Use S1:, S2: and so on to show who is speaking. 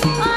S1: Oh.